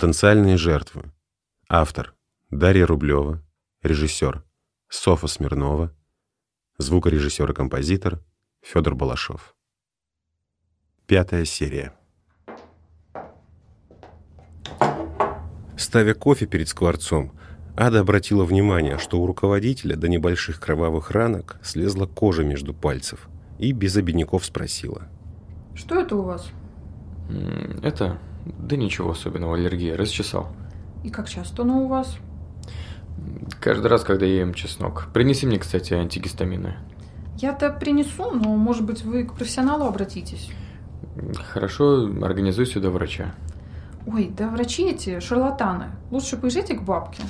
Потенциальные жертвы. Автор Дарья Рублева. Режиссер Софа Смирнова. Звукорежиссер и композитор Федор Балашов. Пятая серия. Ставя кофе перед скворцом, Ада обратила внимание, что у руководителя до небольших кровавых ранок слезла кожа между пальцев и без обиняков спросила. Что это у вас? Это? Да ничего особенного, аллергия, расчесал. И как часто оно у вас? Каждый раз, когда я ем чеснок. Принеси мне, кстати, антигистамины. Я-то принесу, но, может быть, вы к профессионалу обратитесь. Хорошо, организуй сюда врача. Ой, да врачи эти шарлатаны. Лучше поезжайте к бабке.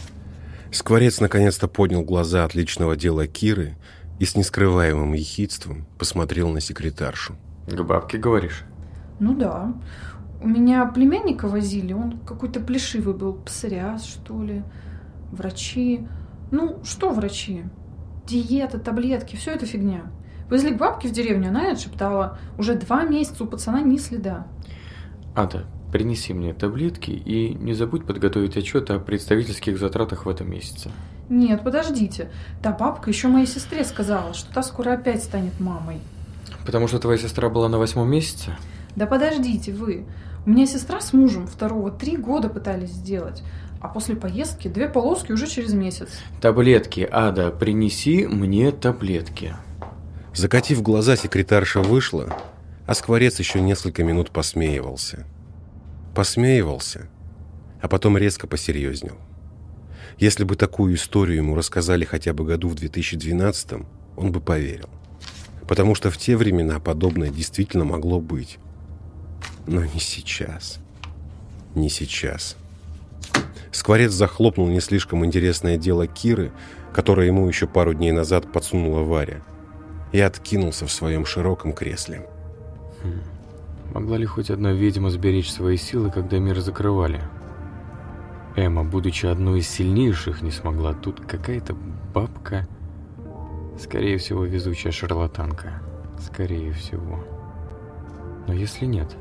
Скворец наконец-то поднял глаза от личного дела Киры и с нескрываемым ехидством посмотрел на секретаршу. К бабке, говоришь? Ну да. У меня племянника возили, он какой-то плешивый был, псориаз, что ли. Врачи. Ну, что врачи? Диета, таблетки, все это фигня. Везли к бабке в деревню, она отшептала. Уже два месяца у пацана ни следа. Ада, принеси мне таблетки и не забудь подготовить отчет о представительских затратах в этом месяце. Нет, подождите. Та бабка еще моей сестре сказала, что та скоро опять станет мамой. Потому что твоя сестра была на восьмом месяце? Да подождите вы. У меня сестра с мужем второго три года пытались сделать. А после поездки две полоски уже через месяц. Таблетки, Ада, принеси мне таблетки. Закатив глаза, секретарша вышла, а скворец еще несколько минут посмеивался. Посмеивался, а потом резко посерьезнел. Если бы такую историю ему рассказали хотя бы году в 2012 он бы поверил. Потому что в те времена подобное действительно могло быть. Но не сейчас. Не сейчас. Скворец захлопнул не слишком интересное дело Киры, которое ему еще пару дней назад подсунула Варя, и откинулся в своем широком кресле. Хм. Могла ли хоть одна ведьма сберечь свои силы, когда мир закрывали? Эмма, будучи одной из сильнейших, не смогла. Тут какая-то бабка, скорее всего, везучая шарлатанка. Скорее всего. Но если нет,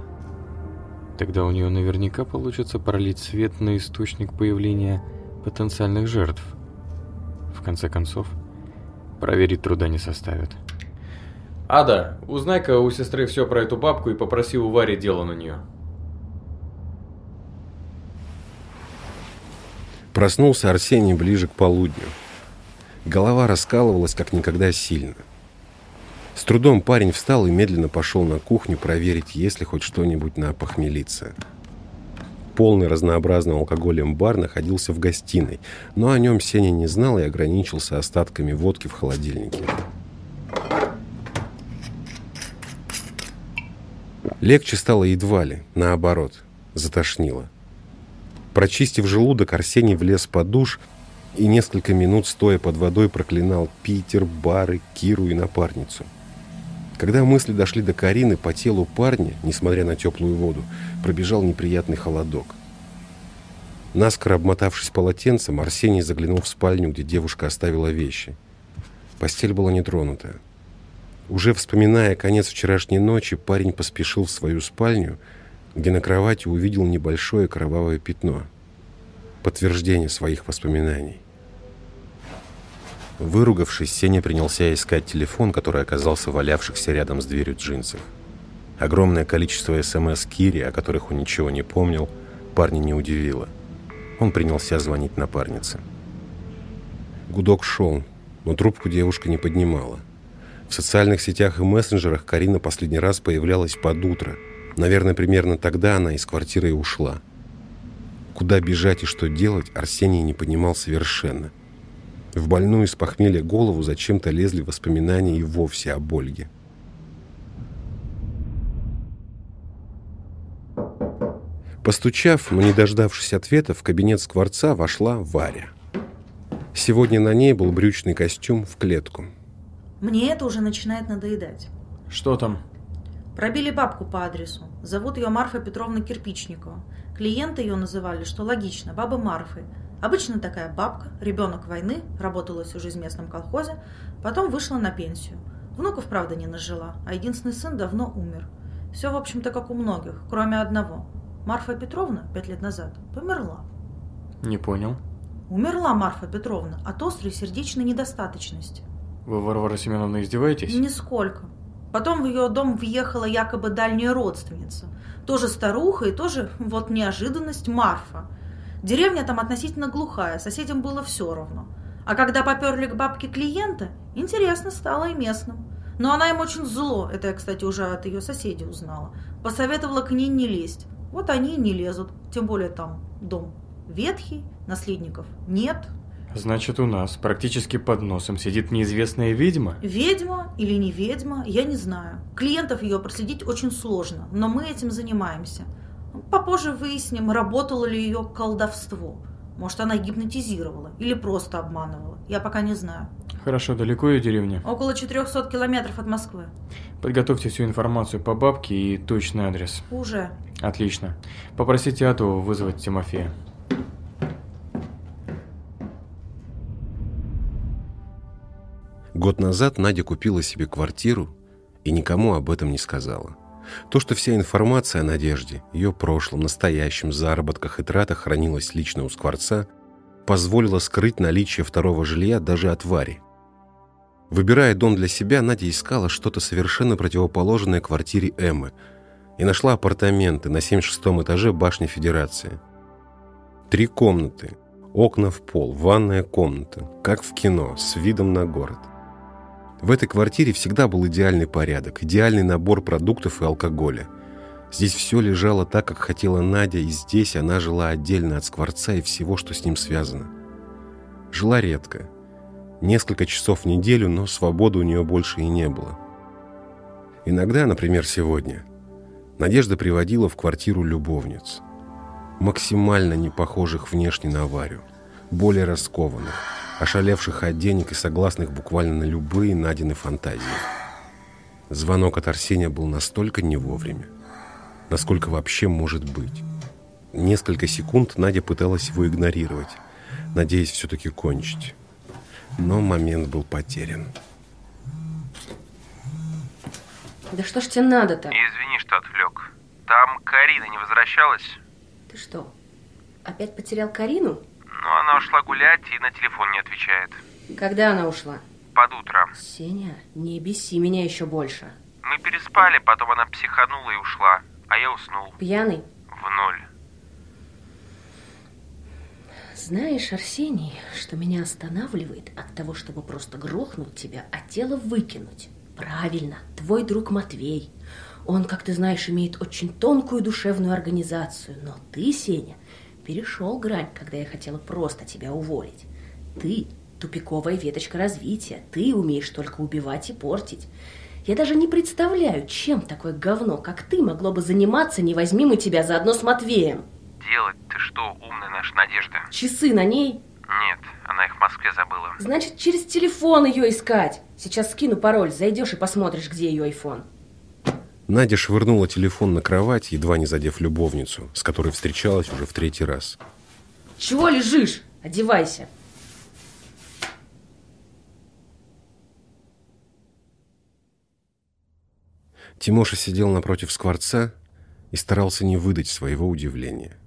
тогда у нее наверняка получится пролить свет на источник появления потенциальных жертв. В конце концов, проверить труда не составит. Ада, узнай-ка у сестры все про эту бабку и попроси у Вари дело на нее. Проснулся Арсений ближе к полудню. Голова раскалывалась как никогда сильно. С трудом парень встал и медленно пошел на кухню проверить, есть ли хоть что-нибудь на похмелиться. Полный разнообразным алкоголем бар находился в гостиной, но о нем Сеня не знал и ограничился остатками водки в холодильнике. Легче стало едва ли, наоборот, затошнило. Прочистив желудок, Арсений влез под душ и несколько минут, стоя под водой, проклинал Питер, бары, Киру и напарницу. Когда мысли дошли до Карины, по телу парня, несмотря на теплую воду, пробежал неприятный холодок. Наскоро обмотавшись полотенцем, Арсений заглянул в спальню, где девушка оставила вещи. Постель была нетронута. Уже вспоминая конец вчерашней ночи, парень поспешил в свою спальню – где на кровати увидел небольшое кровавое пятно. Подтверждение своих воспоминаний. Выругавшись, Сеня принялся искать телефон, который оказался валявшихся рядом с дверью джинсов. Огромное количество СМС Кири, о которых он ничего не помнил, парня не удивило. Он принялся звонить напарнице. Гудок шел, но трубку девушка не поднимала. В социальных сетях и мессенджерах Карина последний раз появлялась под утро – Наверное, примерно тогда она из квартиры и ушла. Куда бежать и что делать, Арсений не понимал совершенно. В больную с похмелья голову зачем-то лезли воспоминания и вовсе об Ольге. Постучав, но не дождавшись ответа, в кабинет Скворца вошла Варя. Сегодня на ней был брючный костюм в клетку. Мне это уже начинает надоедать. Что там? Пробили бабку по адресу. Зовут ее Марфа Петровна Кирпичникова. Клиенты ее называли, что логично, баба Марфы. Обычно такая бабка, ребенок войны, работала всю жизнь в местном колхозе, потом вышла на пенсию. Внуков, правда, не нажила, а единственный сын давно умер. Все, в общем-то, как у многих, кроме одного. Марфа Петровна пять лет назад померла. Не понял. Умерла Марфа Петровна от острой сердечной недостаточности. Вы, Варвара Семеновна, издеваетесь? Нисколько. Потом в ее дом въехала якобы дальняя родственница. Тоже старуха и тоже, вот неожиданность, Марфа. Деревня там относительно глухая, соседям было все равно. А когда поперли к бабке клиента, интересно стало и местным. Но она им очень зло, это я, кстати, уже от ее соседей узнала, посоветовала к ней не лезть. Вот они и не лезут, тем более там дом ветхий, наследников нет. Значит, у нас практически под носом сидит неизвестная ведьма? Ведьма или не ведьма, я не знаю. Клиентов ее проследить очень сложно, но мы этим занимаемся. Попозже выясним, работало ли ее колдовство. Может, она гипнотизировала или просто обманывала. Я пока не знаю. Хорошо, далеко ее деревня? Около 400 километров от Москвы. Подготовьте всю информацию по бабке и точный адрес. Уже. Отлично. Попросите Атову вызвать Тимофея. Год назад Надя купила себе квартиру и никому об этом не сказала. То, что вся информация о Надежде, ее прошлом, настоящем, заработках и тратах хранилась лично у Скворца, позволило скрыть наличие второго жилья даже от Вари. Выбирая дом для себя, Надя искала что-то совершенно противоположное квартире Эммы и нашла апартаменты на 76 этаже башни Федерации. Три комнаты, окна в пол, ванная комната, как в кино, с видом на город. В этой квартире всегда был идеальный порядок, идеальный набор продуктов и алкоголя. Здесь все лежало так, как хотела Надя, и здесь она жила отдельно от Скворца и всего, что с ним связано. Жила редко. Несколько часов в неделю, но свободы у нее больше и не было. Иногда, например, сегодня, Надежда приводила в квартиру любовниц. Максимально не похожих внешне на Варю, более раскованных, ошалевших от денег и согласных буквально на любые Надины фантазии. Звонок от Арсения был настолько не вовремя, насколько вообще может быть. Несколько секунд Надя пыталась его игнорировать, надеясь все-таки кончить. Но момент был потерян. Да что ж тебе надо-то? Извини, что отвлек. Там Карина не возвращалась? Ты что, опять потерял Карину? Ну, она ушла гулять и на телефон не отвечает. Когда она ушла? Под утро. Сеня, не беси меня еще больше. Мы переспали, потом она психанула и ушла. А я уснул. Пьяный? В ноль. Знаешь, Арсений, что меня останавливает от того, чтобы просто грохнуть тебя, а тело выкинуть? Правильно, твой друг Матвей. Он, как ты знаешь, имеет очень тонкую душевную организацию. Но ты, Сеня, перешел грань, когда я хотела просто тебя уволить. Ты тупиковая веточка развития. Ты умеешь только убивать и портить. Я даже не представляю, чем такое говно, как ты, могло бы заниматься, не возьми мы тебя заодно с Матвеем. Делать ты что, умная наша Надежда? Часы на ней? Нет, она их в Москве забыла. Значит, через телефон ее искать. Сейчас скину пароль, зайдешь и посмотришь, где ее айфон. Надя швырнула телефон на кровать, едва не задев любовницу, с которой встречалась уже в третий раз. Чего лежишь? Одевайся. Тимоша сидел напротив скворца и старался не выдать своего удивления.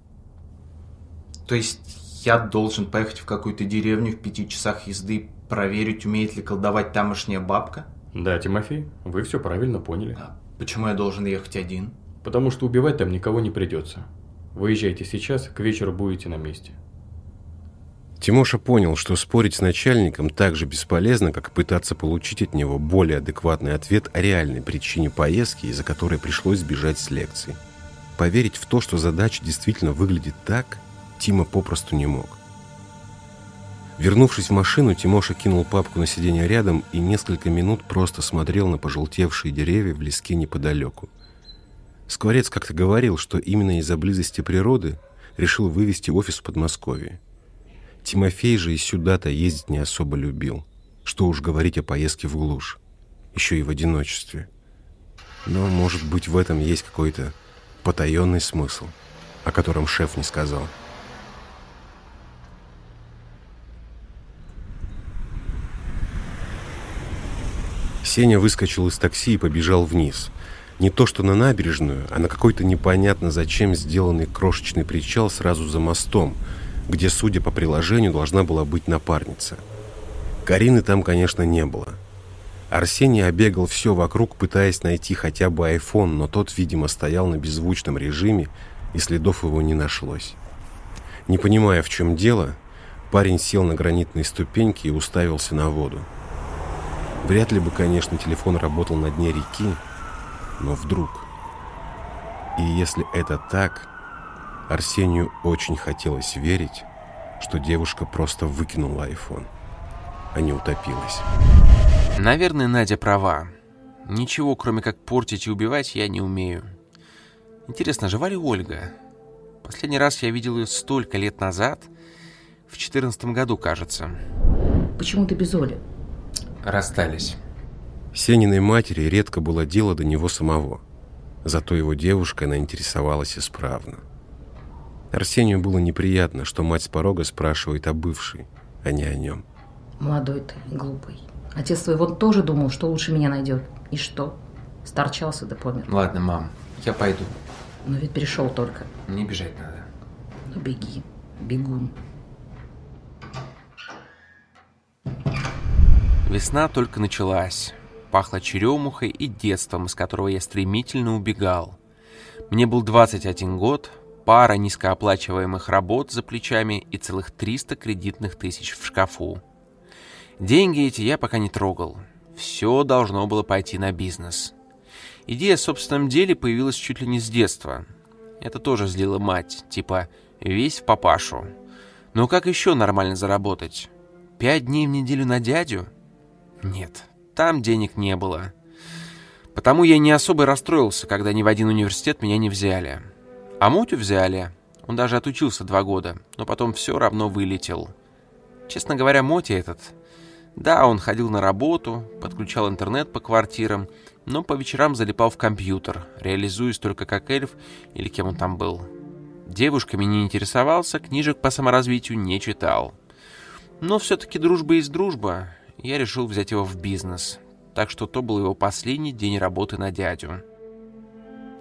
То есть я должен поехать в какую-то деревню в пяти часах езды, проверить, умеет ли колдовать тамошняя бабка? Да, Тимофей, вы все правильно поняли. А почему я должен ехать один? Потому что убивать там никого не придется. Выезжайте сейчас, к вечеру будете на месте. Тимоша понял, что спорить с начальником так же бесполезно, как пытаться получить от него более адекватный ответ о реальной причине поездки, из-за которой пришлось сбежать с лекции. Поверить в то, что задача действительно выглядит так, Тима попросту не мог. Вернувшись в машину, Тимоша кинул папку на сиденье рядом и несколько минут просто смотрел на пожелтевшие деревья в леске неподалеку. Скворец как-то говорил, что именно из-за близости природы решил вывести офис в Подмосковье. Тимофей же и сюда-то ездить не особо любил. Что уж говорить о поездке в глушь. Еще и в одиночестве. Но, может быть, в этом есть какой-то потаенный смысл, о котором шеф не сказал. Сеня выскочил из такси и побежал вниз. Не то что на набережную, а на какой-то непонятно зачем сделанный крошечный причал сразу за мостом, где, судя по приложению, должна была быть напарница. Карины там, конечно, не было. Арсений обегал все вокруг, пытаясь найти хотя бы айфон, но тот, видимо, стоял на беззвучном режиме, и следов его не нашлось. Не понимая, в чем дело, парень сел на гранитные ступеньки и уставился на воду. Вряд ли бы, конечно, телефон работал на дне реки, но вдруг. И если это так, Арсению очень хотелось верить, что девушка просто выкинула айфон, а не утопилась. Наверное, Надя права. Ничего, кроме как портить и убивать, я не умею. Интересно, жива ли Ольга? Последний раз я видел ее столько лет назад, в четырнадцатом году, кажется. Почему ты без Оли? Расстались. Сениной матери редко было дело до него самого. Зато его девушка она интересовалась исправно. Арсению было неприятно, что мать с порога спрашивает о бывшей, а не о нем. Молодой ты, глупый. Отец твой вот тоже думал, что лучше меня найдет. И что? Сторчался да помер. Ладно, мам, я пойду. Но ведь пришел только. Мне бежать надо. Ну беги, бегун. Весна только началась. Пахло черемухой и детством, из которого я стремительно убегал. Мне был 21 год, пара низкооплачиваемых работ за плечами и целых 300 кредитных тысяч в шкафу. Деньги эти я пока не трогал. Все должно было пойти на бизнес. Идея о собственном деле появилась чуть ли не с детства. Это тоже злило мать, типа «весь в папашу». Но как еще нормально заработать? Пять дней в неделю на дядю? Нет, там денег не было. Потому я не особо расстроился, когда ни в один университет меня не взяли. А Мотю взяли. Он даже отучился два года, но потом все равно вылетел. Честно говоря, Моти этот... Да, он ходил на работу, подключал интернет по квартирам, но по вечерам залипал в компьютер, реализуясь только как эльф или кем он там был. Девушками не интересовался, книжек по саморазвитию не читал. Но все-таки дружба есть дружба, я решил взять его в бизнес. Так что то был его последний день работы на дядю.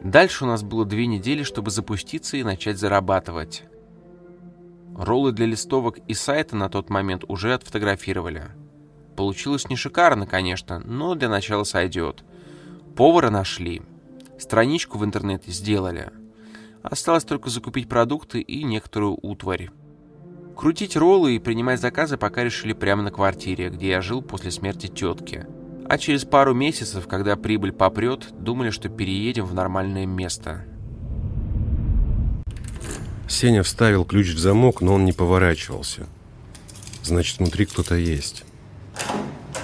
Дальше у нас было две недели, чтобы запуститься и начать зарабатывать. Роллы для листовок и сайта на тот момент уже отфотографировали. Получилось не шикарно, конечно, но для начала сойдет. Повара нашли. Страничку в интернете сделали. Осталось только закупить продукты и некоторую утварь. Крутить роллы и принимать заказы пока решили прямо на квартире, где я жил после смерти тетки. А через пару месяцев, когда прибыль попрет, думали, что переедем в нормальное место. Сеня вставил ключ в замок, но он не поворачивался. Значит, внутри кто-то есть.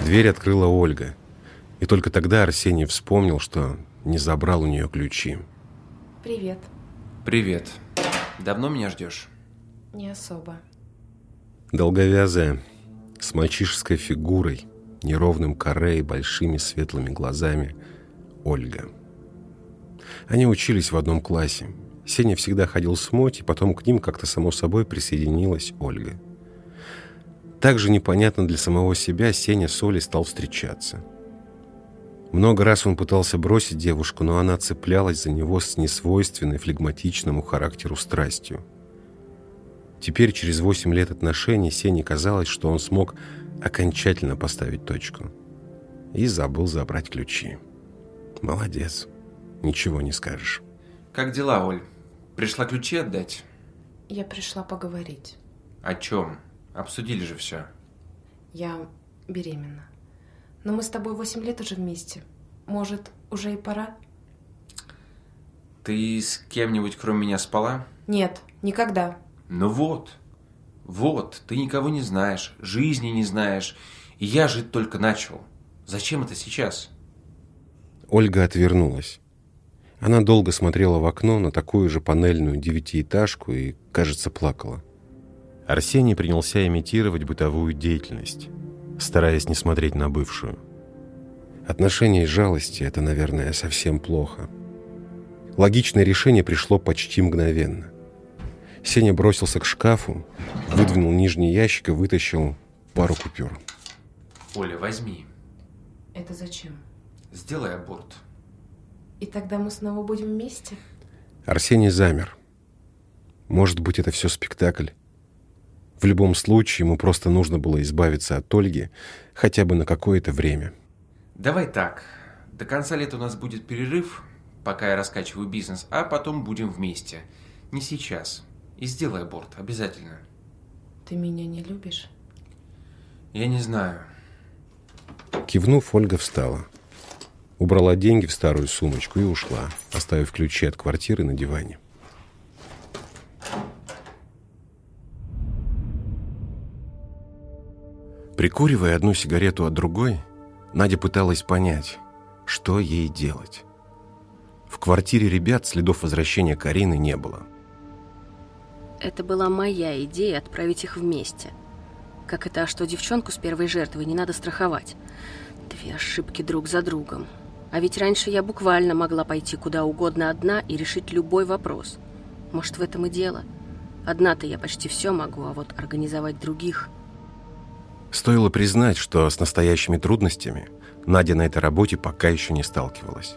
Дверь открыла Ольга. И только тогда Арсений вспомнил, что не забрал у нее ключи. Привет. Привет. Давно меня ждешь? Не особо. Долговязая, с мальчишеской фигурой, неровным каре и большими светлыми глазами, Ольга. Они учились в одном классе. Сеня всегда ходил с Моти, потом к ним как-то само собой присоединилась Ольга. Также непонятно для самого себя Сеня с Олей стал встречаться. Много раз он пытался бросить девушку, но она цеплялась за него с несвойственной флегматичному характеру страстью. Теперь, через 8 лет отношений, Сене казалось, что он смог окончательно поставить точку. И забыл забрать ключи. Молодец. Ничего не скажешь. Как дела, Оль? Пришла ключи отдать? Я пришла поговорить. О чем? Обсудили же все. Я беременна. Но мы с тобой 8 лет уже вместе. Может, уже и пора? Ты с кем-нибудь кроме меня спала? Нет, никогда. Ну вот. Вот, ты никого не знаешь, жизни не знаешь. И я жить только начал. Зачем это сейчас? Ольга отвернулась. Она долго смотрела в окно на такую же панельную девятиэтажку и, кажется, плакала. Арсений принялся имитировать бытовую деятельность, стараясь не смотреть на бывшую. Отношения и жалости – это, наверное, совсем плохо. Логичное решение пришло почти мгновенно. Сеня бросился к шкафу, выдвинул нижний ящик и вытащил пару купюр. Оля, возьми. Это зачем? Сделай аборт. И тогда мы снова будем вместе? Арсений замер. Может быть, это все спектакль. В любом случае, ему просто нужно было избавиться от Ольги хотя бы на какое-то время. Давай так. До конца лета у нас будет перерыв, пока я раскачиваю бизнес, а потом будем вместе. Не сейчас. И сделай аборт, обязательно. Ты меня не любишь? Я не знаю. Кивнув, Ольга встала. Убрала деньги в старую сумочку и ушла, оставив ключи от квартиры на диване. Прикуривая одну сигарету от другой, Надя пыталась понять, что ей делать. В квартире ребят следов возвращения Карины не было. Это была моя идея отправить их вместе. Как это, что девчонку с первой жертвой не надо страховать? Две ошибки друг за другом. А ведь раньше я буквально могла пойти куда угодно одна и решить любой вопрос. Может, в этом и дело. Одна-то я почти все могу, а вот организовать других... Стоило признать, что с настоящими трудностями Надя на этой работе пока еще не сталкивалась.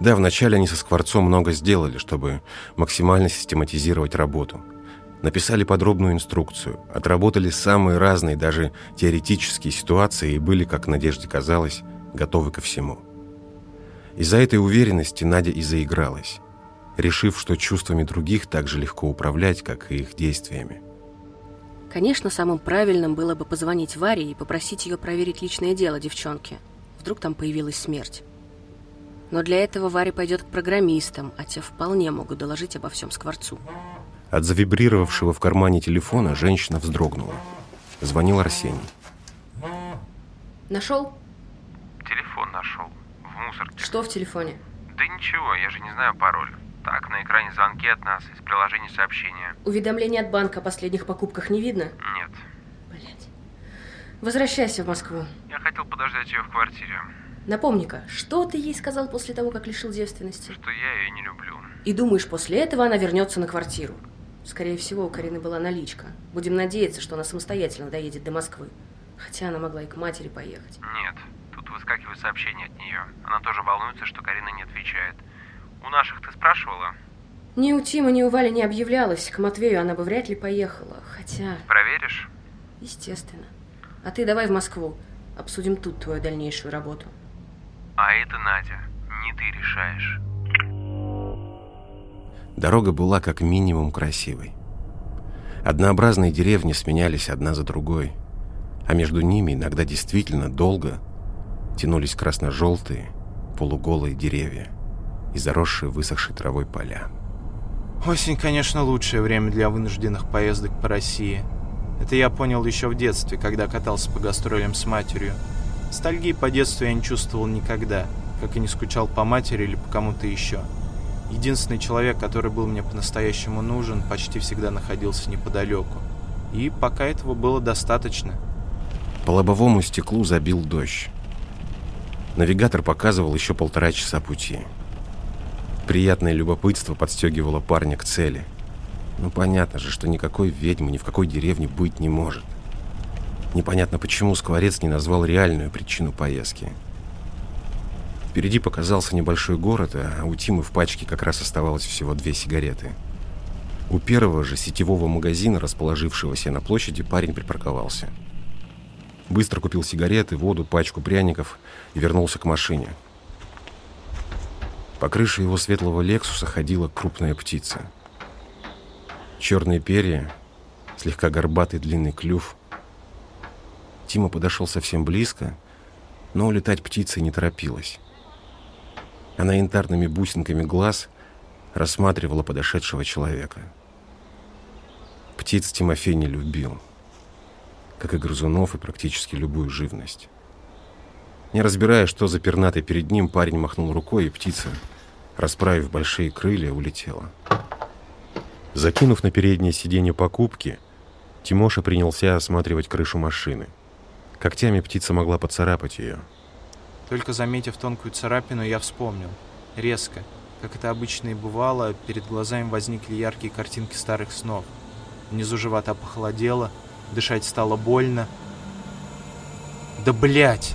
Да, вначале они со Скворцом много сделали, чтобы максимально систематизировать работу. Написали подробную инструкцию, отработали самые разные, даже теоретические ситуации и были, как Надежде казалось, готовы ко всему. Из-за этой уверенности Надя и заигралась, решив, что чувствами других так же легко управлять, как и их действиями. Конечно, самым правильным было бы позвонить Варе и попросить ее проверить личное дело девчонки. Вдруг там появилась смерть. Но для этого Варя пойдет к программистам, а те вполне могут доложить обо всем Скворцу. От завибрировавшего в кармане телефона женщина вздрогнула. Звонил Арсений. Нашел? Телефон нашел. В мусорке. Что в телефоне? Да ничего, я же не знаю пароль. Так, на экране звонки от нас, из приложения сообщения. Уведомления от банка о последних покупках не видно? Нет. Блять. Возвращайся в Москву. Я хотел подождать ее в квартире. Напомни-ка, что ты ей сказал после того, как лишил девственности? Что я ее не люблю. И думаешь, после этого она вернется на квартиру? Скорее всего, у Карины была наличка. Будем надеяться, что она самостоятельно доедет до Москвы. Хотя она могла и к матери поехать. Нет, тут выскакивают сообщения от нее. Она тоже волнуется, что Карина не отвечает. У наших ты спрашивала? Ни у Тима, ни у Вали не объявлялась. К Матвею она бы вряд ли поехала. Хотя... Проверишь? Естественно. А ты давай в Москву. Обсудим тут твою дальнейшую работу. А это, Надя, не ты решаешь. Дорога была как минимум красивой. Однообразные деревни сменялись одна за другой, а между ними иногда действительно долго тянулись красно-желтые полуголые деревья и заросшие высохшей травой поля. Осень, конечно, лучшее время для вынужденных поездок по России. Это я понял еще в детстве, когда катался по гастролям с матерью. Ностальгии по детству я не чувствовал никогда, как и не скучал по матери или по кому-то еще. Единственный человек, который был мне по-настоящему нужен, почти всегда находился неподалеку. И пока этого было достаточно. По лобовому стеклу забил дождь. Навигатор показывал еще полтора часа пути. Приятное любопытство подстегивало парня к цели. Ну, понятно же, что никакой ведьмы ни в какой деревне быть не может. Непонятно, почему Скворец не назвал реальную причину поездки. Впереди показался небольшой город, а у Тимы в пачке как раз оставалось всего две сигареты. У первого же сетевого магазина, расположившегося на площади, парень припарковался. Быстро купил сигареты, воду, пачку пряников и вернулся к машине. По крыше его светлого «Лексуса» ходила крупная птица. Черные перья, слегка горбатый длинный клюв. Тима подошел совсем близко, но улетать птица не торопилась. Она янтарными бусинками глаз рассматривала подошедшего человека. Птиц Тимофей не любил, как и грызунов и практически любую живность. Не разбирая, что за пернатый перед ним, парень махнул рукой, и птица, расправив большие крылья, улетела. Закинув на переднее сиденье покупки, Тимоша принялся осматривать крышу машины. Когтями птица могла поцарапать ее – только заметив тонкую царапину, я вспомнил. Резко, как это обычно и бывало, перед глазами возникли яркие картинки старых снов. Внизу живота похолодело, дышать стало больно. Да блять!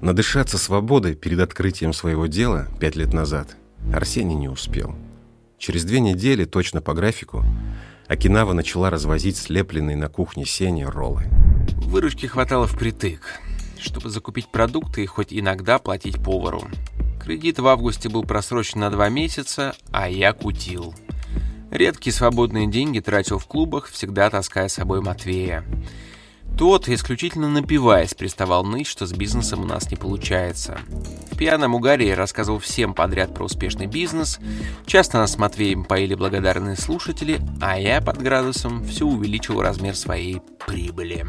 Надышаться свободой перед открытием своего дела пять лет назад Арсений не успел. Через две недели, точно по графику, Окинава начала развозить слепленные на кухне сени роллы. Выручки хватало впритык, чтобы закупить продукты и хоть иногда платить повару. Кредит в августе был просрочен на два месяца, а я кутил. Редкие свободные деньги тратил в клубах, всегда таская с собой Матвея. Тот, исключительно напиваясь, приставал ныть, что с бизнесом у нас не получается. В пьяном угаре я рассказывал всем подряд про успешный бизнес. Часто нас с Матвеем поили благодарные слушатели, а я под градусом все увеличил размер своей прибыли.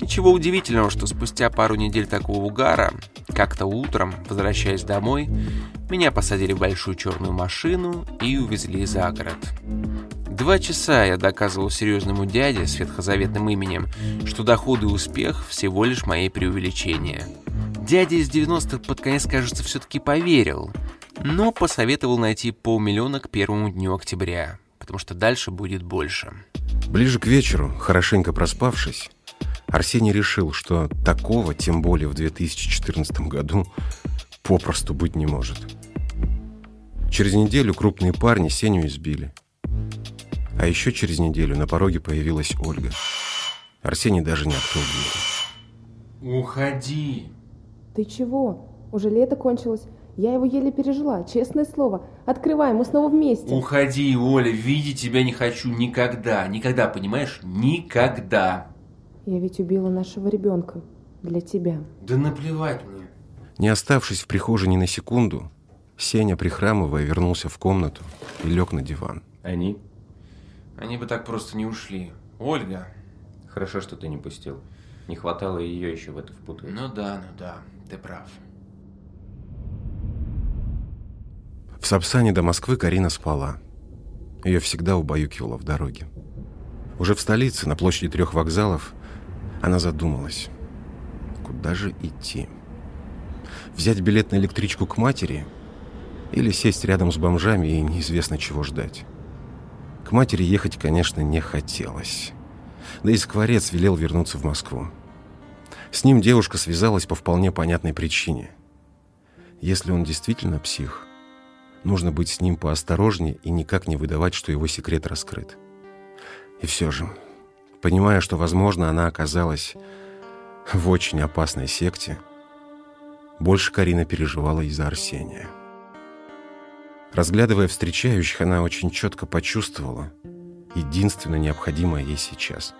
Ничего удивительного, что спустя пару недель такого угара, как-то утром, возвращаясь домой, меня посадили в большую черную машину и увезли за город. Два часа я доказывал серьезному дяде с ветхозаветным именем, что доходы и успех всего лишь мои преувеличения. Дядя из 90-х под конец, кажется, все-таки поверил, но посоветовал найти полмиллиона к первому дню октября, потому что дальше будет больше. Ближе к вечеру, хорошенько проспавшись, Арсений решил, что такого, тем более в 2014 году, попросту быть не может. Через неделю крупные парни Сеню избили. А еще через неделю на пороге появилась Ольга. Арсений даже не открыл дверь. «Уходи!» Ты чего? Уже лето кончилось. Я его еле пережила, честное слово. Открывай, мы снова вместе. Уходи, Оля, видеть тебя не хочу никогда. Никогда, понимаешь? Никогда. Я ведь убила нашего ребенка. Для тебя. Да наплевать мне. Не оставшись в прихожей ни на секунду, Сеня, прихрамывая, вернулся в комнату и лег на диван. Они? Они бы так просто не ушли. Ольга. Хорошо, что ты не пустил. Не хватало ее еще в это впутывать. Ну да, ну да, ты прав. В Сапсане до Москвы Карина спала. Ее всегда убаюкивало в дороге. Уже в столице, на площади трех вокзалов, она задумалась. Куда же идти? Взять билет на электричку к матери или сесть рядом с бомжами и неизвестно чего ждать? К матери ехать, конечно, не хотелось. Да и Скворец велел вернуться в Москву. С ним девушка связалась по вполне понятной причине. Если он действительно псих, нужно быть с ним поосторожнее и никак не выдавать, что его секрет раскрыт. И все же, понимая, что, возможно, она оказалась в очень опасной секте, больше Карина переживала из-за Арсения. Разглядывая встречающих, она очень четко почувствовала единственно необходимое ей сейчас.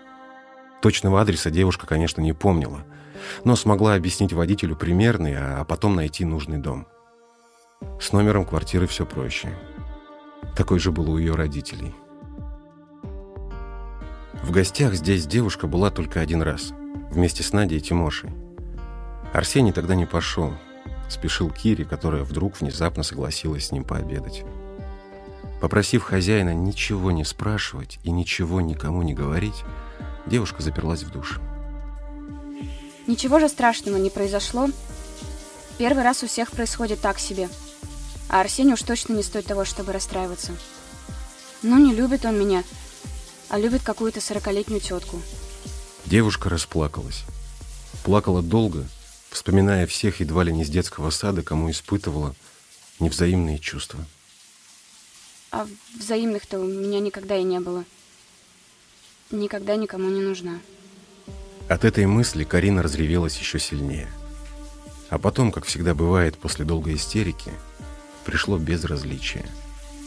Точного адреса девушка, конечно, не помнила, но смогла объяснить водителю примерный, а потом найти нужный дом. С номером квартиры все проще. Такой же был у ее родителей. В гостях здесь девушка была только один раз, вместе с Надей и Тимошей. Арсений тогда не пошел, спешил Кире, которая вдруг внезапно согласилась с ним пообедать. Попросив хозяина ничего не спрашивать и ничего никому не говорить, девушка заперлась в душ. Ничего же страшного не произошло. Первый раз у всех происходит так себе. А Арсений уж точно не стоит того, чтобы расстраиваться. Ну, не любит он меня, а любит какую-то сорокалетнюю тетку. Девушка расплакалась. Плакала долго, вспоминая всех едва ли не с детского сада, кому испытывала невзаимные чувства. А взаимных-то у меня никогда и не было. Никогда никому не нужна. От этой мысли Карина разревелась еще сильнее. А потом, как всегда бывает после долгой истерики, пришло безразличие.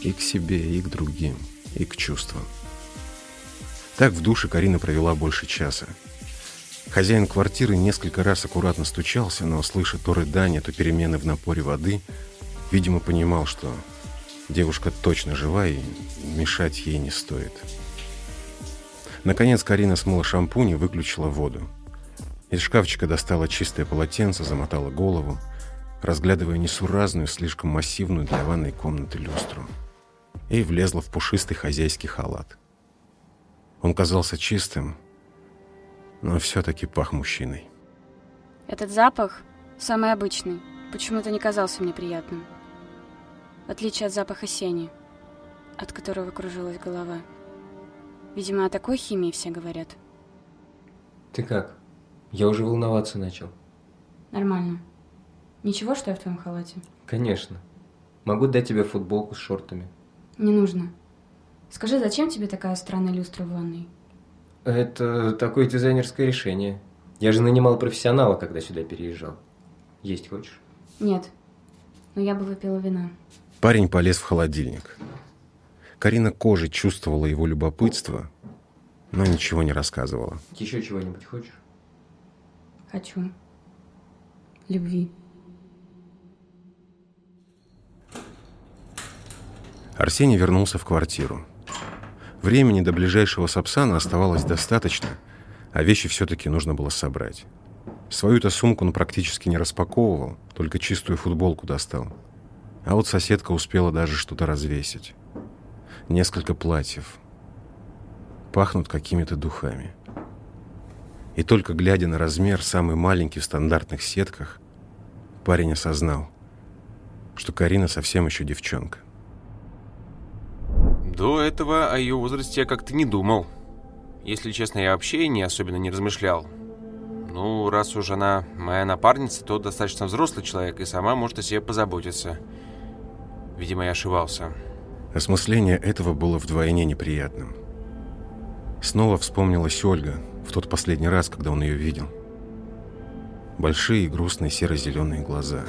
И к себе, и к другим, и к чувствам. Так в душе Карина провела больше часа. Хозяин квартиры несколько раз аккуратно стучался, но, слыша то рыдания, то перемены в напоре воды, видимо, понимал, что девушка точно жива и мешать ей не стоит. Наконец Карина смыла шампунь и выключила воду. Из шкафчика достала чистое полотенце, замотала голову, разглядывая несуразную, слишком массивную для ванной комнаты люстру. И влезла в пушистый хозяйский халат. Он казался чистым, но все-таки пах мужчиной. Этот запах самый обычный, почему-то не казался мне приятным. В отличие от запаха сени, от которого кружилась голова. Видимо, о такой химии все говорят. Ты как? Я уже волноваться начал. Нормально. Ничего, что я в твоем халате? Конечно. Могу дать тебе футболку с шортами. Не нужно. Скажи, зачем тебе такая странная люстра в ванной? Это такое дизайнерское решение. Я же нанимал профессионала, когда сюда переезжал. Есть хочешь? Нет. Но я бы выпила вина. Парень полез в холодильник. Карина кожей чувствовала его любопытство, но ничего не рассказывала. Еще чего-нибудь хочешь? Хочу. Любви. Арсений вернулся в квартиру. Времени до ближайшего Сапсана оставалось достаточно, а вещи все-таки нужно было собрать. Свою-то сумку он практически не распаковывал, только чистую футболку достал. А вот соседка успела даже что-то развесить. Несколько платьев. Пахнут какими-то духами. И только глядя на размер, самый маленький в стандартных сетках, парень осознал, что Карина совсем еще девчонка. До этого о ее возрасте я как-то не думал. Если честно, я вообще не особенно не размышлял. Ну, раз уж она моя напарница, то достаточно взрослый человек и сама может о себе позаботиться. Видимо, я ошибался. Осмысление этого было вдвойне неприятным. Снова вспомнилась Ольга в тот последний раз, когда он ее видел. Большие грустные серо-зеленые глаза.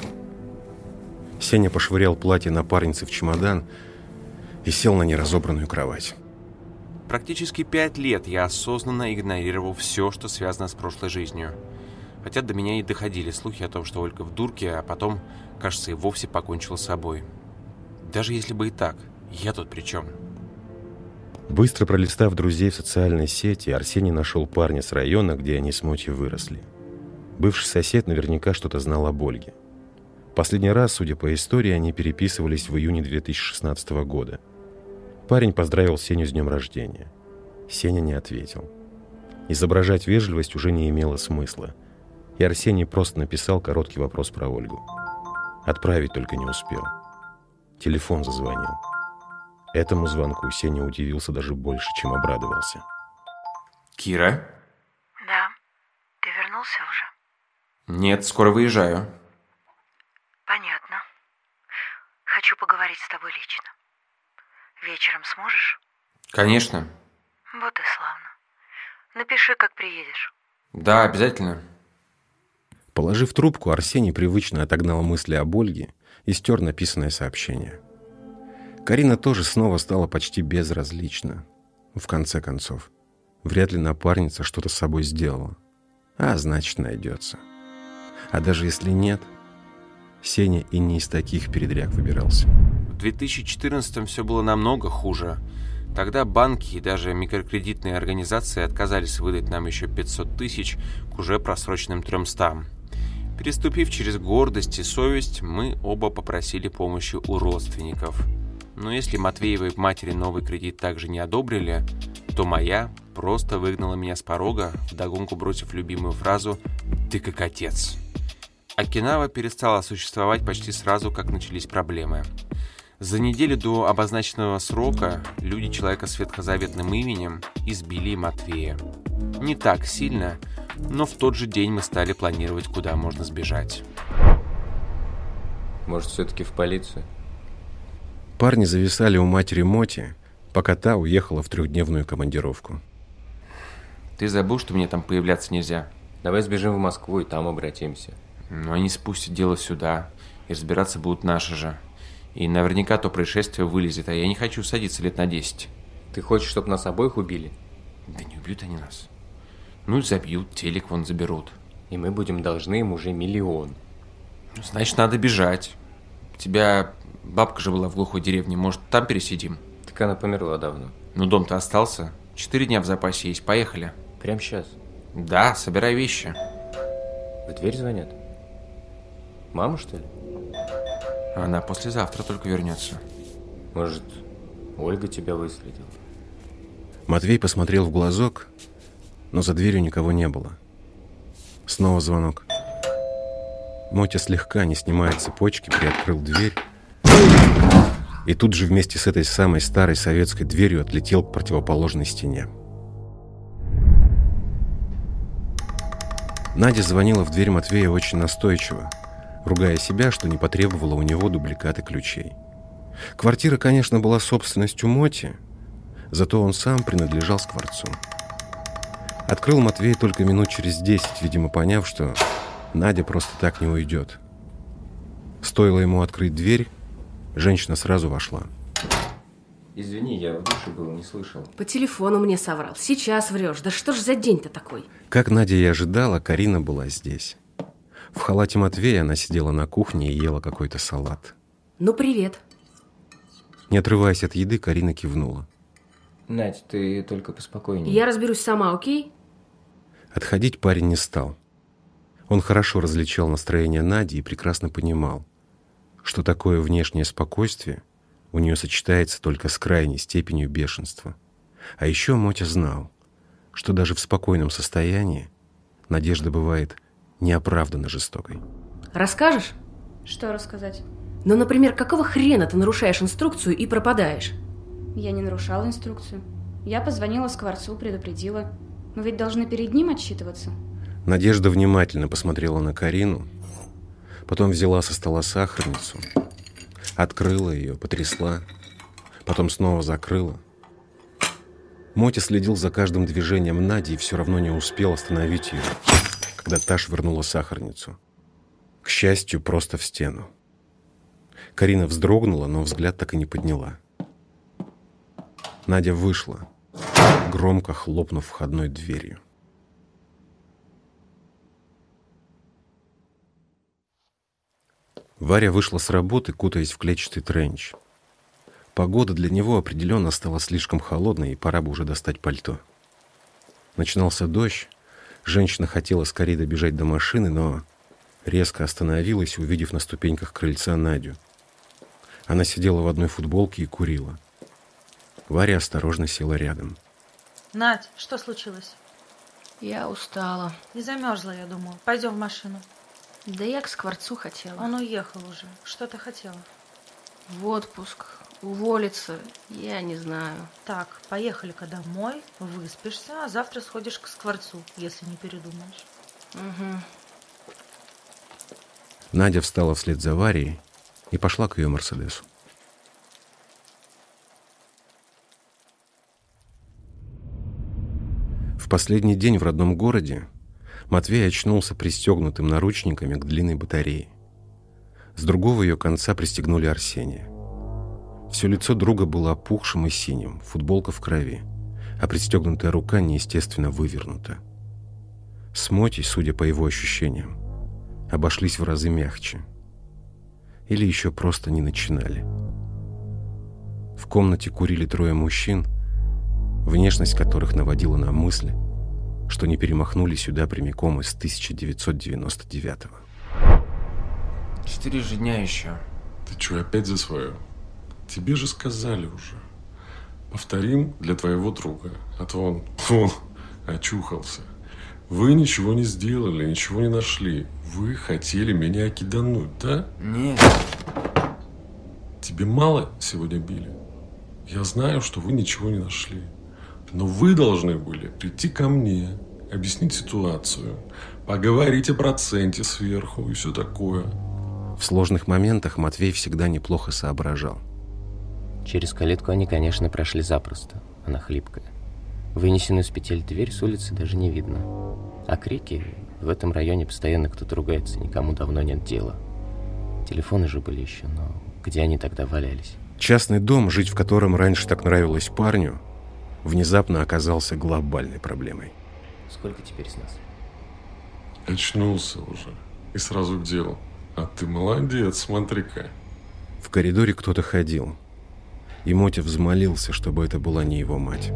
Сеня пошвырял платье напарницы в чемодан и сел на неразобранную кровать. Практически пять лет я осознанно игнорировал все, что связано с прошлой жизнью. Хотя до меня и доходили слухи о том, что Ольга в дурке, а потом, кажется, и вовсе покончила с собой. Даже если бы и так, я тут при чем? Быстро пролистав друзей в социальной сети, Арсений нашел парня с района, где они с Мотей выросли. Бывший сосед наверняка что-то знал об Ольге. Последний раз, судя по истории, они переписывались в июне 2016 года – Парень поздравил Сеню с днем рождения. Сеня не ответил. Изображать вежливость уже не имело смысла. И Арсений просто написал короткий вопрос про Ольгу. Отправить только не успел. Телефон зазвонил. Этому звонку Сеня удивился даже больше, чем обрадовался. Кира? Да. Ты вернулся уже? Нет, скоро выезжаю. Понятно. Хочу поговорить с тобой лично. Вечером сможешь? Конечно. Вот и славно. Напиши, как приедешь. Да, обязательно. Положив трубку, Арсений привычно отогнал мысли об Ольге и стер написанное сообщение. Карина тоже снова стала почти безразлична. В конце концов, вряд ли напарница что-то с собой сделала. А значит, найдется. А даже если нет, Сеня и не из таких передряг выбирался. В 2014 все было намного хуже. Тогда банки и даже микрокредитные организации отказались выдать нам еще 500 тысяч к уже просроченным 300. Переступив через гордость и совесть, мы оба попросили помощи у родственников. Но если Матвеевой матери новый кредит также не одобрили, то моя просто выгнала меня с порога, вдогонку бросив любимую фразу «ты как отец». Окинава перестала существовать почти сразу, как начались проблемы. За неделю до обозначенного срока люди человека с ветхозаветным именем избили Матвея. Не так сильно, но в тот же день мы стали планировать, куда можно сбежать. Может, все-таки в полицию? Парни зависали у матери Моти, пока та уехала в трехдневную командировку. Ты забыл, что мне там появляться нельзя? Давай сбежим в Москву и там обратимся. Но они спустят дело сюда, и разбираться будут наши же. И наверняка то происшествие вылезет, а я не хочу садиться лет на 10. Ты хочешь, чтобы нас обоих убили? Да не убьют они нас. Ну, забьют, телек вон заберут. И мы будем должны им уже миллион. Ну, значит, надо бежать. У тебя бабка же была в глухой деревне, может, там пересидим? Так она померла давно. Ну, дом-то остался. Четыре дня в запасе есть, поехали. Прям сейчас? Да, собирай вещи. В дверь звонят? Мама, что ли? Она послезавтра только вернется. Может, Ольга тебя выследила? Матвей посмотрел в глазок, но за дверью никого не было. Снова звонок. Мотя слегка, не снимая цепочки, приоткрыл дверь. И тут же вместе с этой самой старой советской дверью отлетел к противоположной стене. Надя звонила в дверь Матвея очень настойчиво. Ругая себя, что не потребовала у него дубликаты ключей. Квартира, конечно, была собственностью Моти, зато он сам принадлежал Скворцу. Открыл Матвей только минут через десять, видимо, поняв, что Надя просто так не уйдет. Стоило ему открыть дверь, женщина сразу вошла. Извини, я в душе был, не слышал. По телефону мне соврал. Сейчас врешь. Да что ж за день-то такой? Как Надя и ожидала, Карина была здесь. В халате Матвея она сидела на кухне и ела какой-то салат. Ну, привет. Не отрываясь от еды, Карина кивнула. Надь, ты только поспокойнее. Я разберусь сама, окей? Отходить парень не стал. Он хорошо различал настроение Нади и прекрасно понимал, что такое внешнее спокойствие у нее сочетается только с крайней степенью бешенства. А еще Мотя знал, что даже в спокойном состоянии надежда бывает неоправданно жестокой. Расскажешь? Что рассказать? Ну, например, какого хрена ты нарушаешь инструкцию и пропадаешь? Я не нарушала инструкцию. Я позвонила Скворцу, предупредила. Мы ведь должны перед ним отчитываться. Надежда внимательно посмотрела на Карину, потом взяла со стола сахарницу, открыла ее, потрясла, потом снова закрыла. Мотя следил за каждым движением Нади и все равно не успел остановить ее, когда та швырнула сахарницу. К счастью, просто в стену. Карина вздрогнула, но взгляд так и не подняла. Надя вышла, громко хлопнув входной дверью. Варя вышла с работы, кутаясь в клетчатый тренч. Погода для него определенно стала слишком холодной, и пора бы уже достать пальто. Начинался дождь. Женщина хотела скорее добежать до машины, но резко остановилась, увидев на ступеньках крыльца Надю. Она сидела в одной футболке и курила. Варя осторожно села рядом. Надь, что случилось? Я устала. Не замерзла, я думаю. Пойдем в машину. Да я к Скворцу хотела. Он уехал уже. Что ты хотела? В отпуск. Уволиться. Я не знаю. Так, поехали-ка домой, выспишься, а завтра сходишь к Скворцу, если не передумаешь. Угу. Надя встала вслед за Варей и пошла к ее Мерседесу. В последний день в родном городе Матвей очнулся пристегнутым наручниками к длинной батарее. С другого ее конца пристегнули Арсения. Все лицо друга было опухшим и синим, футболка в крови, а пристегнутая рука неестественно вывернута. С судя по его ощущениям, обошлись в разы мягче. Или еще просто не начинали. В комнате курили трое мужчин, внешность которых наводила на мысли, что не перемахнули сюда прямиком из 1999-го. Четыре же дня еще. Ты что, опять за свое? Тебе же сказали уже. Повторим для твоего друга. А то он, он очухался. Вы ничего не сделали, ничего не нашли. Вы хотели меня кидануть, да? Нет. Тебе мало сегодня били? Я знаю, что вы ничего не нашли. Но вы должны были прийти ко мне, объяснить ситуацию, поговорить о проценте сверху и все такое. В сложных моментах Матвей всегда неплохо соображал. Через калитку они, конечно, прошли запросто. Она хлипкая. Вынесенную с петель дверь с улицы даже не видно. А крики... В этом районе постоянно кто-то ругается, никому давно нет дела. Телефоны же были еще, но где они тогда валялись? Частный дом, жить в котором раньше так нравилось парню, внезапно оказался глобальной проблемой. Сколько теперь с нас? Очнулся уже. И сразу к делу. А ты молодец, смотри-ка. В коридоре кто-то ходил. И Мотя взмолился, чтобы это была не его мать.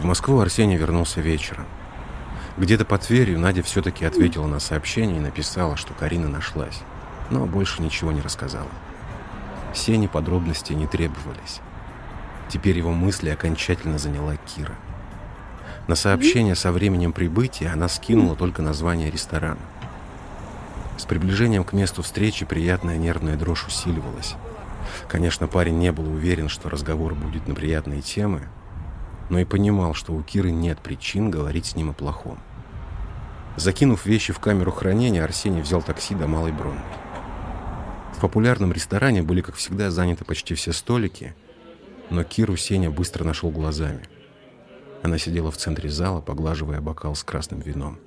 В Москву Арсений вернулся вечером. Где-то под Тверью Надя все-таки ответила на сообщение и написала, что Карина нашлась, но больше ничего не рассказала. Сене подробности не требовались. Теперь его мысли окончательно заняла Кира. На сообщение со временем прибытия она скинула только название ресторана. С приближением к месту встречи приятная нервная дрожь усиливалась. Конечно, парень не был уверен, что разговор будет на приятные темы, но и понимал, что у Киры нет причин говорить с ним о плохом. Закинув вещи в камеру хранения, Арсений взял такси до Малой Бронной. В популярном ресторане были, как всегда, заняты почти все столики, но Киру Сеня быстро нашел глазами. Она сидела в центре зала, поглаживая бокал с красным вином.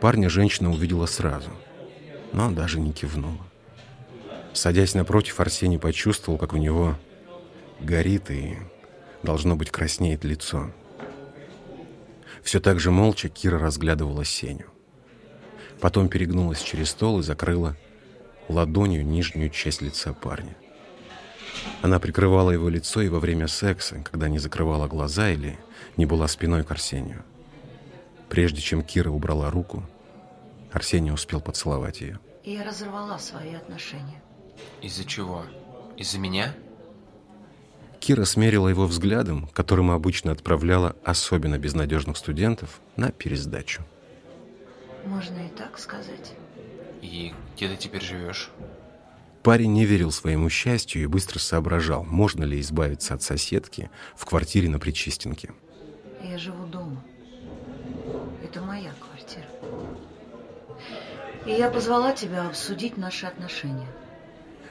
Парня женщина увидела сразу, но даже не кивнула. Садясь напротив, Арсений почувствовал, как у него горит и, должно быть, краснеет лицо. Все так же молча Кира разглядывала Сеню. Потом перегнулась через стол и закрыла ладонью нижнюю часть лица парня. Она прикрывала его лицо и во время секса, когда не закрывала глаза или не была спиной к Арсению. Прежде чем Кира убрала руку, Арсений успел поцеловать ее. Я разорвала свои отношения. Из-за чего? Из-за меня? Кира смерила его взглядом, которым обычно отправляла особенно безнадежных студентов на пересдачу. Можно и так сказать. И где ты теперь живешь? Парень не верил своему счастью и быстро соображал, можно ли избавиться от соседки в квартире на Причистенке. Я живу дома. Это моя квартира. И я позвала тебя обсудить наши отношения.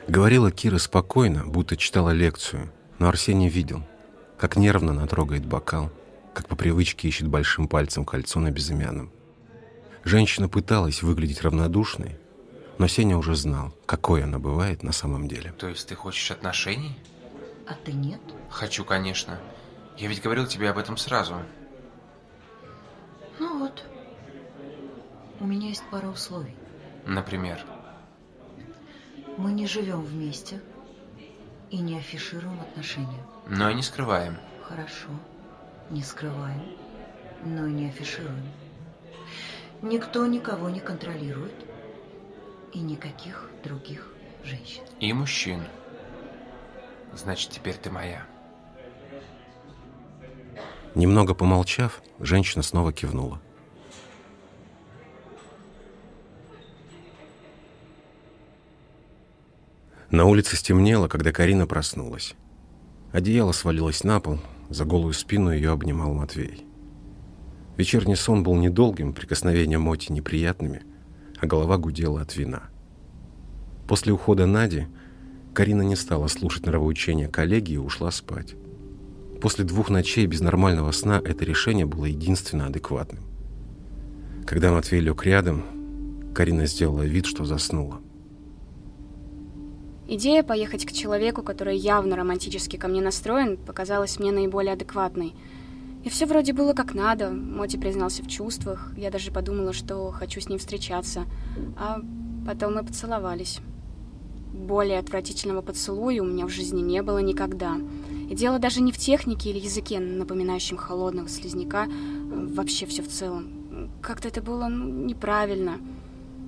Говорила Кира спокойно, будто читала лекцию, но Арсений видел, как нервно она трогает бокал, как по привычке ищет большим пальцем кольцо на безымянном. Женщина пыталась выглядеть равнодушной, но Сеня уже знал, какой она бывает на самом деле. То есть ты хочешь отношений? А ты нет? Хочу, конечно. Я ведь говорил тебе об этом сразу. Вот. У меня есть пара условий. Например? Мы не живем вместе и не афишируем отношения. Но и не скрываем. Хорошо. Не скрываем, но и не афишируем. Никто никого не контролирует. И никаких других женщин. И мужчин. Значит, теперь ты моя. Немного помолчав, женщина снова кивнула. На улице стемнело, когда Карина проснулась. Одеяло свалилось на пол, за голую спину ее обнимал Матвей. Вечерний сон был недолгим, прикосновения Моти неприятными, а голова гудела от вина. После ухода Нади Карина не стала слушать нравоучения коллеги и ушла спать. После двух ночей без нормального сна это решение было единственно адекватным. Когда Матвей лег рядом, Карина сделала вид, что заснула. Идея поехать к человеку, который явно романтически ко мне настроен, показалась мне наиболее адекватной. И все вроде было как надо. Моти признался в чувствах. Я даже подумала, что хочу с ним встречаться. А потом мы поцеловались. Более отвратительного поцелуя у меня в жизни не было никогда. И дело даже не в технике или языке, напоминающем холодного слизняка. Вообще все в целом. Как-то это было ну, неправильно.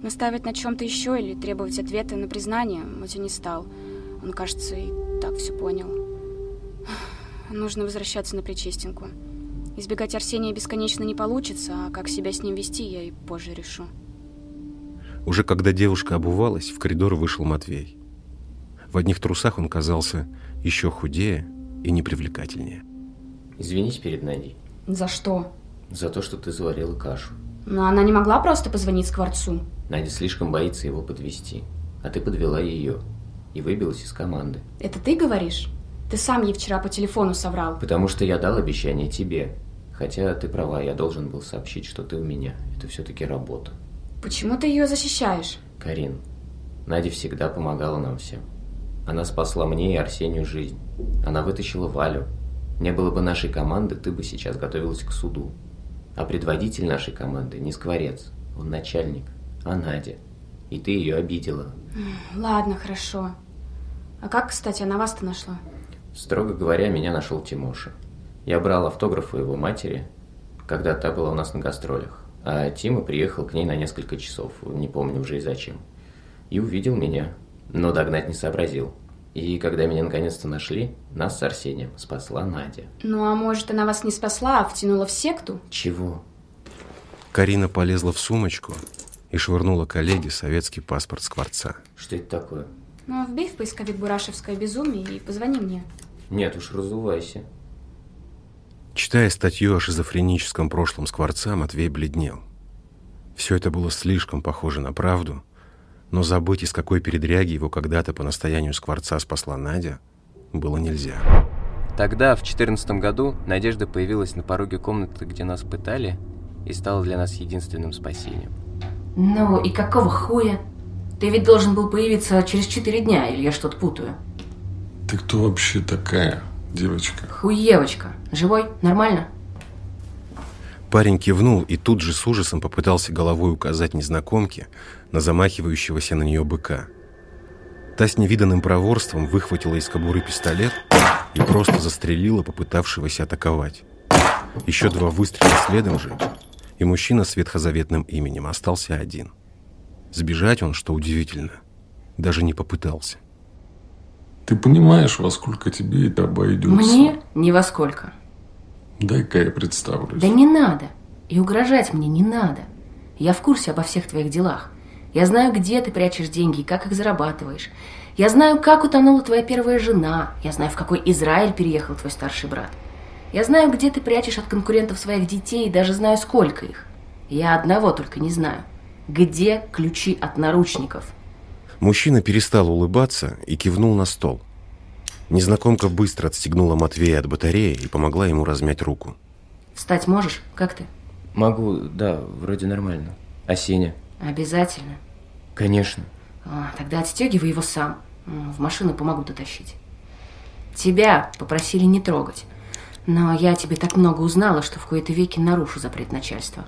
Наставить на чем-то еще или требовать ответа на признание Мотя не стал. Он, кажется, и так все понял. Нужно возвращаться на Причистенку. Избегать Арсения бесконечно не получится, а как себя с ним вести, я и позже решу. Уже когда девушка обувалась, в коридор вышел Матвей. В одних трусах он казался еще худее и непривлекательнее. Извинись перед Надей. За что? За то, что ты заварила кашу. Но она не могла просто позвонить Скворцу. Надя слишком боится его подвести, а ты подвела ее и выбилась из команды. Это ты говоришь? Ты сам ей вчера по телефону соврал. Потому что я дал обещание тебе. Хотя ты права, я должен был сообщить, что ты у меня. Это все-таки работа. Почему ты ее защищаешь? Карин, Надя всегда помогала нам всем. Она спасла мне и Арсению жизнь. Она вытащила Валю. Не было бы нашей команды, ты бы сейчас готовилась к суду. А предводитель нашей команды не Скворец, он начальник, а Надя. И ты ее обидела. Ладно, хорошо. А как, кстати, она вас-то нашла? Строго говоря, меня нашел Тимоша. Я брал автограф у его матери, когда та была у нас на гастролях. А Тима приехал к ней на несколько часов, не помню уже и зачем. И увидел меня, но догнать не сообразил. И когда меня наконец-то нашли, нас с Арсением спасла Надя. Ну, а может, она вас не спасла, а втянула в секту? Чего? Карина полезла в сумочку и швырнула коллеге советский паспорт Скворца. Что это такое? Ну, вбей в поисковик «Бурашевское безумие» и позвони мне. Нет уж, разувайся. Читая статью о шизофреническом прошлом Скворца, Матвей бледнел. Все это было слишком похоже на правду, но забыть, из какой передряги его когда-то по настоянию Скворца спасла Надя, было нельзя. Тогда, в 14 году, Надежда появилась на пороге комнаты, где нас пытали, и стала для нас единственным спасением. Ну и какого хуя? Ты ведь должен был появиться через четыре дня, или я что-то путаю? Ты кто вообще такая, девочка? Хуевочка. Живой? Нормально? Парень кивнул и тут же с ужасом попытался головой указать незнакомке на замахивающегося на нее быка. Та с невиданным проворством выхватила из кобуры пистолет и просто застрелила попытавшегося атаковать. Еще два выстрела следом же, и мужчина с ветхозаветным именем остался один. Сбежать он, что удивительно, даже не попытался. Ты понимаешь, во сколько тебе это обойдется? Мне? Ни во сколько. Дай-ка я представлюсь. Да не надо. И угрожать мне не надо. Я в курсе обо всех твоих делах. Я знаю, где ты прячешь деньги и как их зарабатываешь. Я знаю, как утонула твоя первая жена. Я знаю, в какой Израиль переехал твой старший брат. Я знаю, где ты прячешь от конкурентов своих детей и даже знаю, сколько их. Я одного только не знаю. Где ключи от наручников? Мужчина перестал улыбаться и кивнул на стол. Незнакомка быстро отстегнула Матвея от батареи и помогла ему размять руку. Встать можешь? Как ты? Могу, да, вроде нормально. А Сеня? Обязательно. Конечно. А, тогда отстегивай его сам. В машину помогу дотащить. Тебя попросили не трогать. Но я тебе так много узнала, что в кои-то веки нарушу запрет начальства.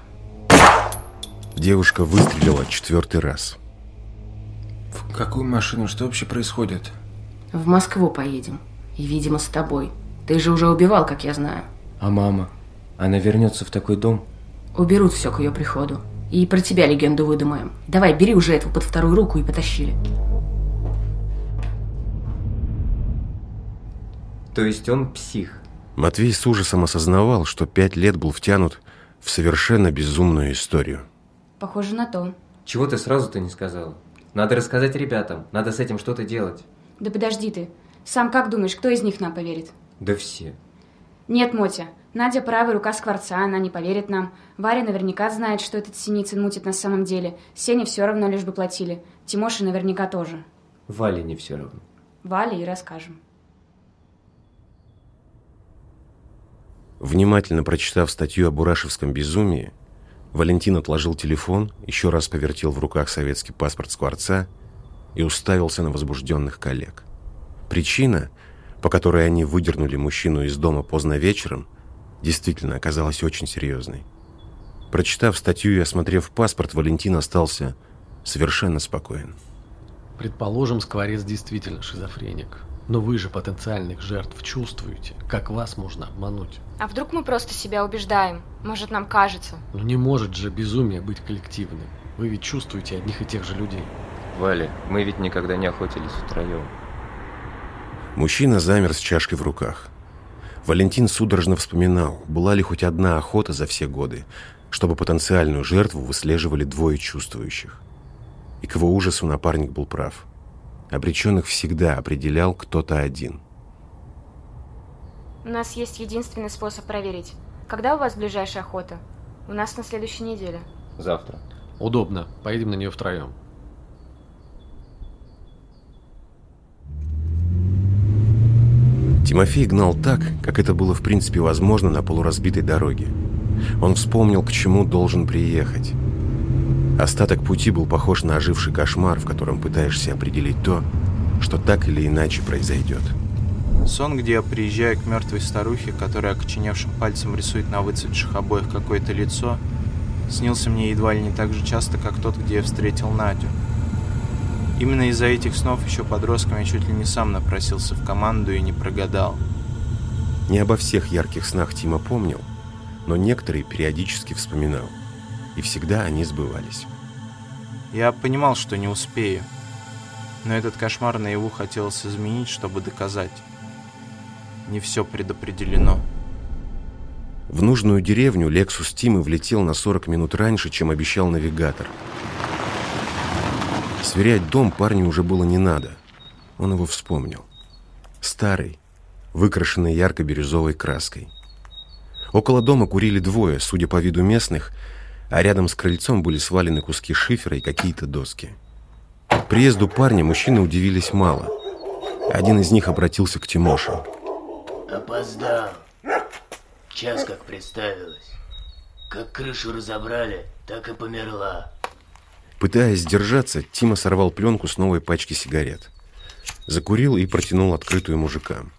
Девушка выстрелила четвертый раз. В какую машину? Что вообще происходит? В Москву поедем. И, видимо, с тобой. Ты же уже убивал, как я знаю. А мама? Она вернется в такой дом? Уберут все к ее приходу. И про тебя легенду выдумаем. Давай, бери уже этого под вторую руку и потащили. То есть он псих? Матвей с ужасом осознавал, что пять лет был втянут в совершенно безумную историю. Похоже на то. Чего ты сразу-то не сказал? Надо рассказать ребятам, надо с этим что-то делать. Да подожди ты. Сам как думаешь, кто из них нам поверит? Да все. Нет, Мотя. Надя правая рука Скворца, она не поверит нам. Варя наверняка знает, что этот Синицын мутит на самом деле. Сене все равно, лишь бы платили. Тимоше наверняка тоже. Вале не все равно. Вале и расскажем. Внимательно прочитав статью о бурашевском безумии, Валентин отложил телефон, еще раз повертел в руках советский паспорт Скворца и уставился на возбужденных коллег. Причина, по которой они выдернули мужчину из дома поздно вечером, действительно оказалась очень серьезной. Прочитав статью и осмотрев паспорт, Валентин остался совершенно спокоен. Предположим, Скворец действительно шизофреник. Но вы же потенциальных жертв чувствуете. Как вас можно обмануть? А вдруг мы просто себя убеждаем? Может, нам кажется? Ну не может же безумие быть коллективным. Вы ведь чувствуете одних и тех же людей. Валя, мы ведь никогда не охотились втроем. Мужчина замер с чашкой в руках. Валентин судорожно вспоминал, была ли хоть одна охота за все годы, чтобы потенциальную жертву выслеживали двое чувствующих. И к его ужасу напарник был прав. Обреченных всегда определял кто-то один. У нас есть единственный способ проверить. Когда у вас ближайшая охота? У нас на следующей неделе. Завтра. Удобно. Поедем на нее втроем. Тимофей гнал так, как это было в принципе возможно на полуразбитой дороге. Он вспомнил, к чему должен приехать. Остаток пути был похож на оживший кошмар, в котором пытаешься определить то, что так или иначе произойдет. Сон, где я приезжаю к мертвой старухе, которая окоченевшим пальцем рисует на выцветших обоях какое-то лицо, снился мне едва ли не так же часто, как тот, где я встретил Надю. Именно из-за этих снов еще подростком я чуть ли не сам напросился в команду и не прогадал. Не обо всех ярких снах Тима помнил, но некоторые периодически вспоминал. И всегда они сбывались. Я понимал, что не успею. Но этот кошмар наяву хотелось изменить, чтобы доказать. Не все предопределено. В нужную деревню Лексус Тимы влетел на 40 минут раньше, чем обещал навигатор. Сверять дом парню уже было не надо. Он его вспомнил. Старый, выкрашенный ярко-бирюзовой краской. Около дома курили двое, судя по виду местных, а рядом с крыльцом были свалены куски шифера и какие-то доски. Приезду парня мужчины удивились мало. Один из них обратился к Тимоше. Опоздал. Час как представилась. Как крышу разобрали, так и померла. Пытаясь сдержаться, Тима сорвал пленку с новой пачки сигарет. Закурил и протянул открытую мужикам.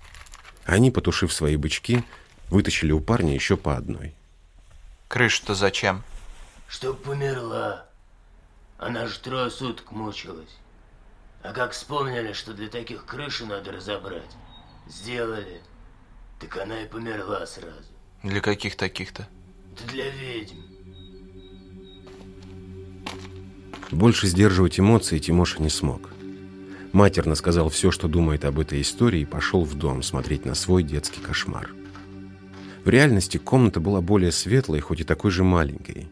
Они, потушив свои бычки, вытащили у парня еще по одной. Крышу-то зачем? Чтоб померла. Она же трое суток мучилась. А как вспомнили, что для таких крышу надо разобрать, сделали. Так она и померла сразу. Для каких таких-то? Да для ведьм. Больше сдерживать эмоции Тимоша не смог. Матерно сказал все, что думает об этой истории, и пошел в дом смотреть на свой детский кошмар. В реальности комната была более светлой, хоть и такой же маленькой.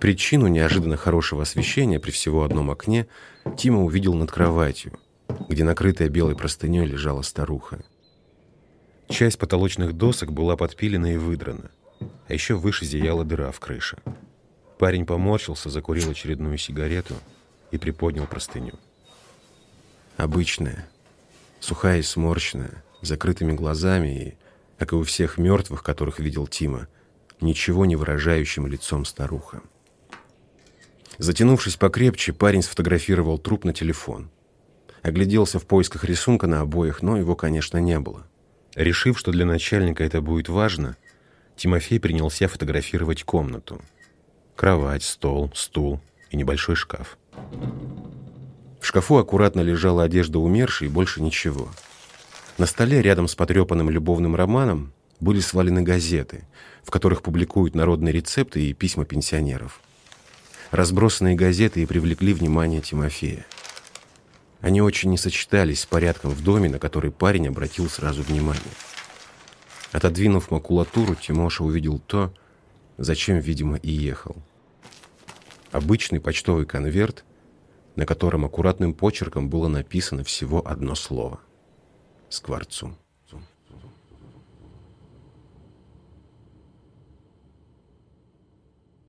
Причину неожиданно хорошего освещения при всего одном окне Тима увидел над кроватью, где накрытая белой простыней лежала старуха. Часть потолочных досок была подпилена и выдрана, а еще выше зияла дыра в крыше. Парень поморщился, закурил очередную сигарету и приподнял простыню. Обычная, сухая и сморщенная, с закрытыми глазами и, как и у всех мертвых, которых видел Тима, ничего не выражающим лицом старуха. Затянувшись покрепче, парень сфотографировал труп на телефон. Огляделся в поисках рисунка на обоих, но его, конечно, не было. Решив, что для начальника это будет важно, Тимофей принялся фотографировать комнату. Кровать, стол, стул и небольшой шкаф. В шкафу аккуратно лежала одежда умершей и больше ничего. На столе рядом с потрепанным любовным романом были свалены газеты, в которых публикуют народные рецепты и письма пенсионеров. Разбросанные газеты и привлекли внимание Тимофея. Они очень не сочетались с порядком в доме, на который парень обратил сразу внимание. Отодвинув макулатуру, Тимоша увидел то, зачем, видимо, и ехал. Обычный почтовый конверт, на котором аккуратным почерком было написано всего одно слово — «Скворцу».